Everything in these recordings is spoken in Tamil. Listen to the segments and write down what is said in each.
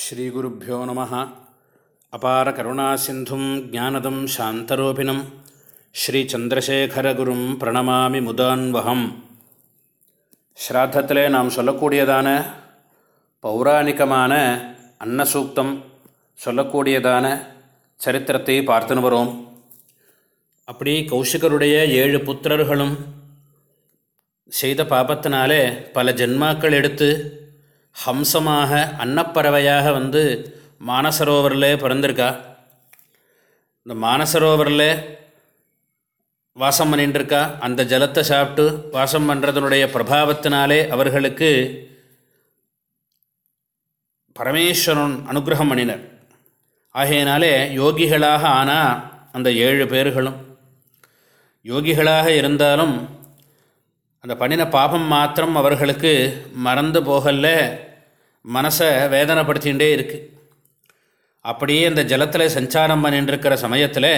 ஸ்ரீகுருப்போ நம. அபார கருணாசிந்தும் ஜானதம் சாந்தரூபிணம். ஸ்ரீச்சந்திரசேகரகுரும் பிரணமாமி முதான்வகம். ஸ்ராத்தத்திலே நாம் சொல்லக்கூடியதான பௌராணிகமான அன்னசூக்தம் சொல்லக்கூடியதான சரித்திரத்தை பார்த்துன்னு வரோம். அப்படி கௌஷிகருடைய ஏழு புத்திரர்களும் செய்த பாபத்தினாலே பல ஜென்மாக்கள் எடுத்து ஹம்சமாக அன்னப்பறவையாக வந்து மானசரோவரில் பிறந்திருக்கா? இந்த மானசரோவரில் வாசம் பண்ணிட்டுருக்கா அந்த ஜலத்தை சாப்பிட்டு வாசம் பண்ணுறதனுடைய பிரபாவத்தினாலே அவர்களுக்கு பரமேஸ்வரன் அனுகிரகம் பண்ணினர். ஆகையினாலே யோகிகளாக ஆனால் அந்த ஏழு பேர்களும். யோகிகளாக இருந்தாலும் அந்த பண்ணின பாபம் மாத்திரம் அவர்களுக்கு மறந்து போகல மனசை வேதனைப்படுத்திகிட்டே இருக்குது அப்படியே அந்த ஜலத்தில் சஞ்சாரம் பண்ணிட்டுருக்கிற சமயத்தில்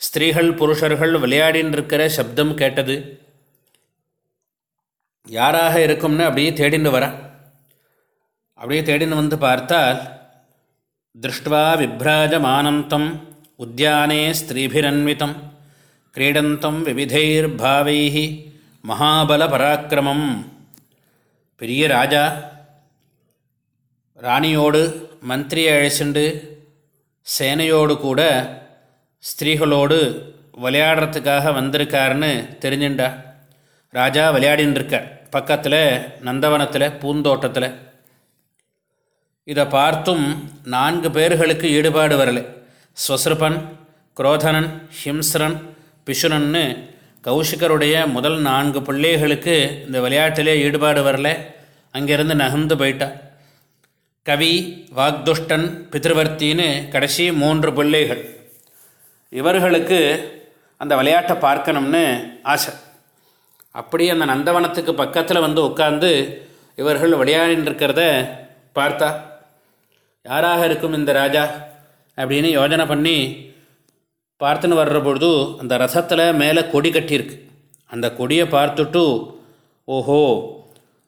ஸ்திரீகள் புருஷர்கள் விளையாடின்னு இருக்கிற சப்தம் கேட்டது. யாராக இருக்கும்னு அப்படியே தேடின்னு வர. அப்படியே தேடின்னு வந்து பார்த்தால் திருஷ்டுவா விப்ராஜமானந்தம் உத்தியானே ஸ்திரீபிரன்விதம் கிரீடந்தம் விவிதைர் பாவைஹி மகாபல பராக்கிரமம் பெரிய ராஜா ராணியோடு மந்திரியை அழைச்சிண்டு சேனையோடு கூட ஸ்திரீகளோடு விளையாடுறதுக்காக வந்திருக்காருன்னு தெரிஞ்சுண்டா. ராஜா விளையாடின்னு இருக்கார் பக்கத்தில் நந்தவனத்தில் பூந்தோட்டத்தில். இதை பார்த்தும் நான்கு பேர்களுக்கு ஈடுபாடு வரலை. ஸ்வசிருபன் குரோதனன் ஹிம்ஸ்ரன் பிஷுனன்னு கௌஷிகருடைய முதல் நான்கு பிள்ளைகளுக்கு இந்த விளையாட்டிலே ஈடுபாடு வரல. அங்கேருந்து நகர்ந்து போயிட்டா. கவி வாக்துஷ்டன் பித்ருவர்த்தின்னு கடைசி மூன்று பிள்ளைகள். இவர்களுக்கு அந்த விளையாட்டை பார்க்கணும்னு ஆசை. அப்படி அந்த நந்தவனத்துக்கு பக்கத்தில் வந்து உட்காந்து இவர்கள் விளையாடின்னு இருக்கிறத பார்த்தா யாராக இருக்கும் இந்த ராஜா? அப்படின்னு யோஜனை பண்ணி பார்த்துன்னு வர்ற பொழுது அந்த ரசத்தில் மேலே கொடி கட்டியிருக்கு. அந்த கொடியை பார்த்துட்டு ஓஹோ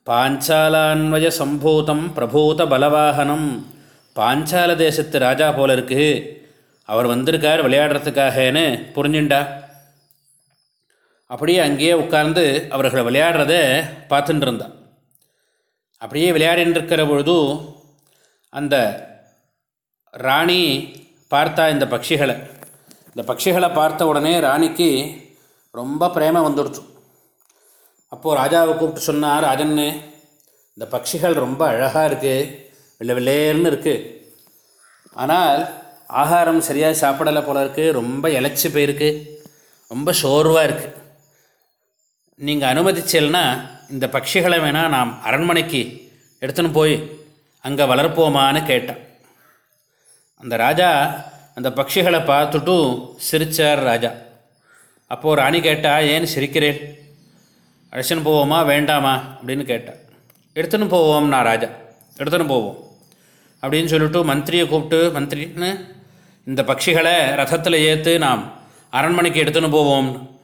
பாஞ்சாலான்வய சம்பூதம் பிரபூத பலவாகனம் பாஞ்சால தேசத்து ராஜா போல இருக்கு அவர் வந்திருக்கார் விளையாடுறதுக்காகன்னு புரிஞ்சுண்டா? அப்படியே அங்கேயே உட்கார்ந்து அவர்களை விளையாடுறத பார்த்துட்டு இருந்தான் அப்படியே விளையாடின்னு இருக்கிற பொழுது அந்த ராணி பார்த்தா இந்த பட்சிகளை இந்த பட்சிகளை பார்த்த உடனே ராணிக்கு ரொம்ப பிரேம வந்துடுச்சு. அப்போது ராஜாவை கூப்பிட்டு சொன்னார் ராஜன்னு இந்த பட்சிகள் ரொம்ப அழகாக இருக்குது வெள்ளை வெள்ளேர்னு இருக்குது ஆனால் ஆகாரம் சரியாக சாப்பிடலை போல இருக்குது ரொம்ப இழைச்சி போயிருக்கு. ரொம்ப சோர்வாக இருக்குது நீங்கள் அனுமதிச்சேல்னா இந்த பட்சிகளை வேணால் நாம் அரண்மனைக்கு எடுத்துன்னு போய் அங்கே வளர்ப்போமான்னு கேட்டான். அந்த ராஜா அந்த பட்சிகளை பார்த்துட்டும் சிரித்தார் ராஜா. அப்போது ராணி கேட்டா ஏன் சிரிக்கிறேன்? அழைச்சின்னு போவோமா? வேண்டாமா? அப்படின்னு கேட்டான் எடுத்துன்னு போவோம்னா ராஜா. எடுத்துன்னு போவோம். அப்படின்னு சொல்லிட்டு மந்திரியை கூப்பிட்டு மந்திரின்னு இந்த பட்சிகளை ரதத்தில் ஏற்று நாம் அரண்மனைக்கு எடுத்துன்னு போவோம்.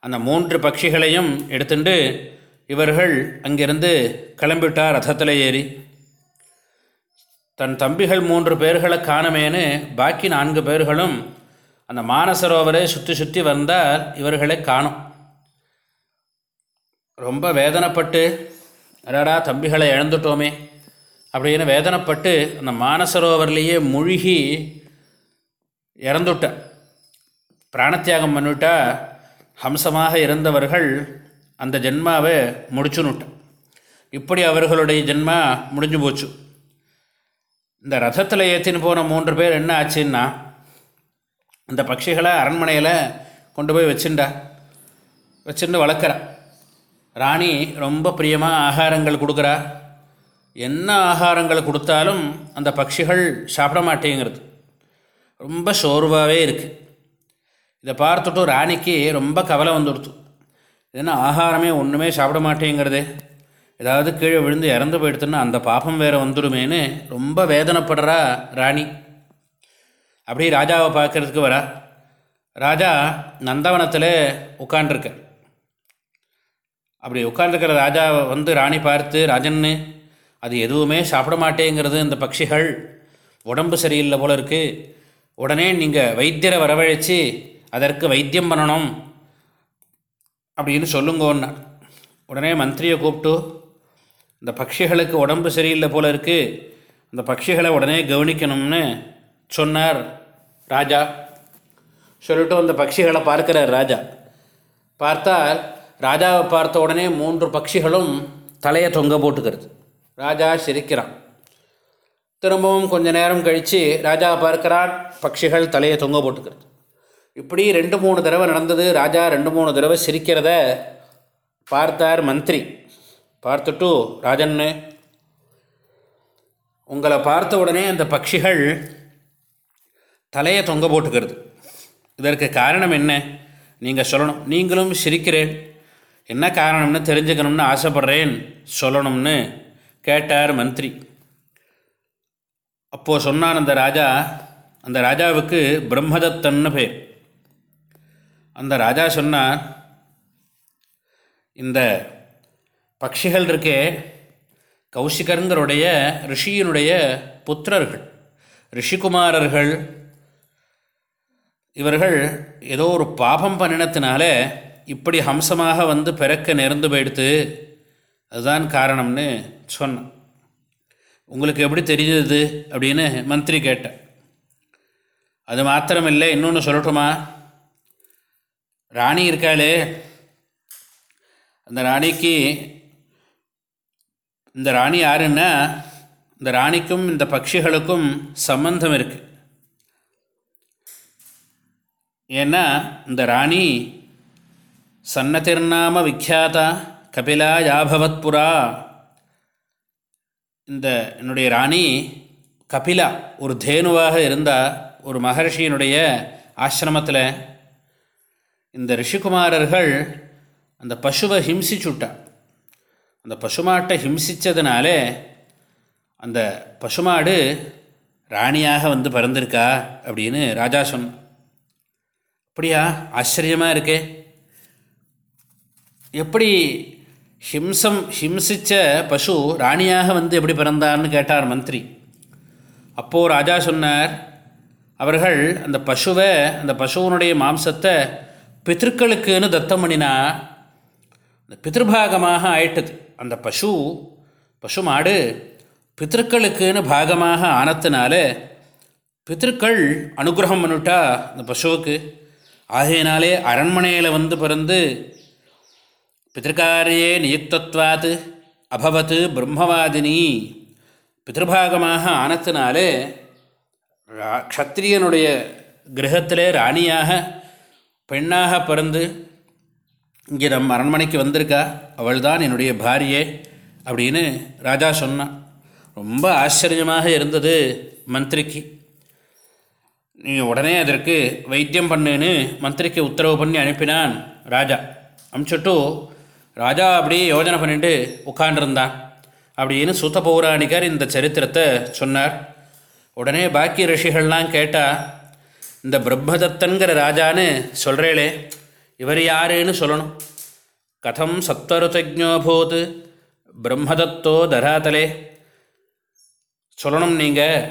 அந்த மூன்று பட்சிகளையும் எடுத்துட்டு இவர்கள் அங்கிருந்து கிளம்பிட்டார் ரதத்தில் ஏறி. தன் தம்பிகள் மூன்று பேர்களை காணமேனு பாக்கி நான்கு பேர்களும் அந்த மானசரோவரை சுற்றி சுற்றி வந்தால் இவர்களை காணும். ரொம்ப வேதனைப்பட்டு அடாடா தம்பிகளை இழந்துட்டோமே அப்படின்னு வேதனைப்பட்டு அந்த மானசரோவர்லேயே மூழ்கி இறந்துட்டேன். பிராணத்தியாகம் பண்ணிவிட்டா ஹம்சமாக இருந்தவர்கள் அந்த ஜென்மாவை முடிச்சுன்னுட்டேன் இப்படி அவர்களுடைய ஜென்மா முடிஞ்சு போச்சு. இந்த ரதத்தில் ஏற்றின்னு போன மூன்று பேர் என்ன ஆச்சுன்னா இந்த பட்சிகளை அரண்மனையில் கொண்டு போய் வச்சுண்டா வச்சுருந்து வளர்க்குறான் ராணி ரொம்ப பிரியமாக ஆகாரங்கள் கொடுக்குறா. என்ன ஆகாரங்கள் கொடுத்தாலும் அந்த பட்சிகள் சாப்பிட மாட்டேங்கிறது. ரொம்ப சோர்வாகவே இருக்குது இதை பார்த்துட்டு ராணிக்கு ரொம்ப கவலை வந்துடுத்து. ஏன்னா ஆகாரமே ஒன்றுமே சாப்பிட மாட்டேங்கிறது. ஏதாவது கீழே விழுந்து இறந்து போயிடுத்துன்னா அந்த பாப்பம் வேறு வந்துடுமேன்னு ரொம்ப வேதனைப்படுறா ராணி. அப்படியே ராஜாவை பார்க்கறதுக்கு வரா. ராஜா நந்தவனத்தில் உட்காண்டிருக்க அப்படி உட்கார்ந்துக்கிற ராஜாவை வந்து ராணி பார்த்து ராஜன்னு அது எதுவுமே சாப்பிட மாட்டேங்கிறது இந்த பட்சிகள் உடம்பு சரியில்லை போல இருக்குது உடனே நீங்கள் வைத்தியரை வரவழைச்சி அதற்கு வைத்தியம் பண்ணணும். அப்படின்னு சொல்லுங்கோன்னா உடனே மந்திரியை கூப்பிட்டு இந்த பட்சிகளுக்கு உடம்பு சரியில்லை போல இருக்குது அந்த பட்சிகளை உடனே கவனிக்கணும்னு சொன்னார் ராஜா. சொல்லிட்டு அந்த பட்சிகளை பார்க்கிறார் ராஜா. பார்த்தால் ராஜாவை பார்த்த உடனே மூன்று பட்சிகளும் தலையை தொங்க போட்டுக்கிறது. ராஜா சிரிக்கிறான். திரும்பவும் கொஞ்ச நேரம் கழித்து ராஜா பார்க்கிறான் பட்சிகள் தலையை தொங்க போட்டுக்கிறது. இப்படி ரெண்டு மூணு தடவை நடந்தது ராஜா ரெண்டு மூணு தடவை சிரிக்கிறத பார்த்தார் மந்திரி. பார்த்துட்டு ராஜன்னு உங்களை பார்த்த உடனே அந்த பட்சிகள் தலையை தொங்க போட்டுக்கிறது. இதற்கு காரணம் என்ன? நீங்கள் சொல்லணும். நீங்களும் சிரிக்கிறேன். என்ன காரணம்னு தெரிஞ்சுக்கணும்னு ஆசைப்பட்றேன் சொல்லணும்னு கேட்டார் மந்திரி. அப்போது சொன்னான் அந்த ராஜா அந்த ராஜாவுக்கு பிரம்மதத்தன்னு பேர். அந்த ராஜா சொன்னார் இந்த பட்சிகள் இருக்கே கௌசிகருங்கருடைய ரிஷியினுடைய புத்திரர்கள் ரிஷிகுமாரர்கள் இவர்கள் ஏதோ ஒரு பாபம் பண்ணினத்தினால இப்படி ஹம்சமாக வந்து பிறக்க நேர்ந்து போயிடுத்து அதுதான் காரணம்னு சொன்னான். உங்களுக்கு எப்படி தெரிஞ்சது அப்படின்னு மந்திரி கேட்டேன். அது மாத்திரமில்லை இன்னொன்று சொல்லட்டுமா? ராணி இருக்காளே. அந்த ராணிக்கு இந்த ராணி யாருன்னா இந்த ராணிக்கும் இந்த பட்சிகளுக்கும் சம்பந்தம் இருக்குது ஏன்னா இந்த ராணி சன்னதிர்நாம விக்யாதா கபிலா யாபவத்புரா இந்த என்னுடைய ராணி கபிலா ஒரு தேனுவாக இருந்தால் ஒரு மகர்ஷியினுடைய ஆசிரமத்தில் இந்த ரிஷிகுமாரர்கள் அந்த பசுவை ஹிம்சிச்சுட்டா அந்த பசுமாட்டை ஹிம்சித்ததுனாலே அந்த பசுமாடு ராணியாக வந்து பிறந்திருக்கா அப்படின்னு ராஜா சொன்ன அப்படியா? ஆச்சரியமாக இருக்கே. எப்படி ஹிம்சம் ஹிம்சித்த பசு ராணியாக வந்து எப்படி பிறந்தார்னு கேட்டார் மந்திரி. அப்போது ராஜா சொன்னார் அவர்கள் அந்த பசுவை அந்த பசுவனுடைய மாம்சத்தை பித்திருக்களுக்குன்னு தத்தம் பண்ணினா அந்த பித்திருபாகமாக ஆயிட்டது. அந்த பசு பசு மாடு பித்திருக்களுக்குன்னு பாகமாக ஆனத்தினால பித்திருக்கள் அனுகிரகம் பண்ணிட்டா அந்த பசுவுக்கு. ஆகையினாலே அரண்மனையில் வந்து பிறந்து பிதிருக்காரியே நியுக்தத்வாத் அபவத் பிரம்மவாதினி. பித்திருபாகமாக ஆனத்தினாலே க்ஷத்திரியனுடைய கிரகத்திலே ராணியாக பெண்ணாக பிறந்து இங்கே நம்ம அரண்மனைக்கு வந்திருக்கா? அவள் தான் என்னுடைய பாரியே அப்படின்னு ராஜா சொன்னான். ரொம்ப ஆச்சரியமாக இருந்தது மந்திரிக்கு. நீ உடனே அதற்கு வைத்தியம் பண்ணுன்னு மந்திரிக்கு உத்தரவு பண்ணி அனுப்பினான் ராஜா. அனுப்பிச்சுட்டு ராஜா அப்படியே யோஜனை பண்ணிட்டு உட்காண்டிருந்தான் அப்படின்னு சுத்த பௌராணிகர் இந்த சரித்திரத்தை சொன்னார். உடனே பாக்கி ரிஷிகள்லாம் கேட்டால் இந்த பிரம்மதத்தன்கிற ராஜான்னு சொல்கிறேளே இவர் யாருன்னு சொல்லணும். கதம் சத்வருத்தஜோபூத் பிரம்மதத்தோ தராதலே. சொல்லணும் நீங்கள்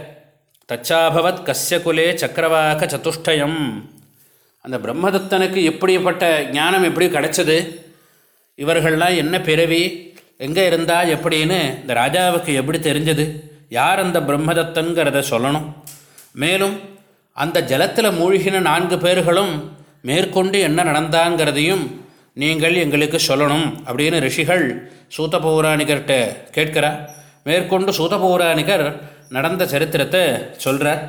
தச்சாபவத் கஸ்ய குலே சக்கரவாக சதுஷ்டயம். அந்த பிரம்மதத்தனுக்கு எப்படிப்பட்ட ஞானம் எப்படி கிடைச்சது? இவர்கள்லாம் என்ன பிறவி? எங்கே இருந்தா எப்படின்னு இந்த ராஜாவுக்கு எப்படி தெரிஞ்சது? யார் அந்த பிரம்மதத்தங்கிறத சொல்லணும். மேலும் அந்த ஜலத்தில் மூழ்கின நான்கு பேர்களும் மேற்கொண்டு என்ன நடந்தாங்கிறதையும் நீங்கள் எங்களுக்கு சொல்லணும் அப்படின்னு ரிஷிகள் சூத்த பௌராணிகர்கிட்ட கேட்கிறார் மேற்கொண்டு சூத பௌராணிகர் நடந்த சரித்திரத்தை சொல்கிறார்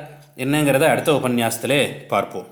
என்னங்கிறத அடுத்த உபன்யாசத்திலே பார்ப்போம்.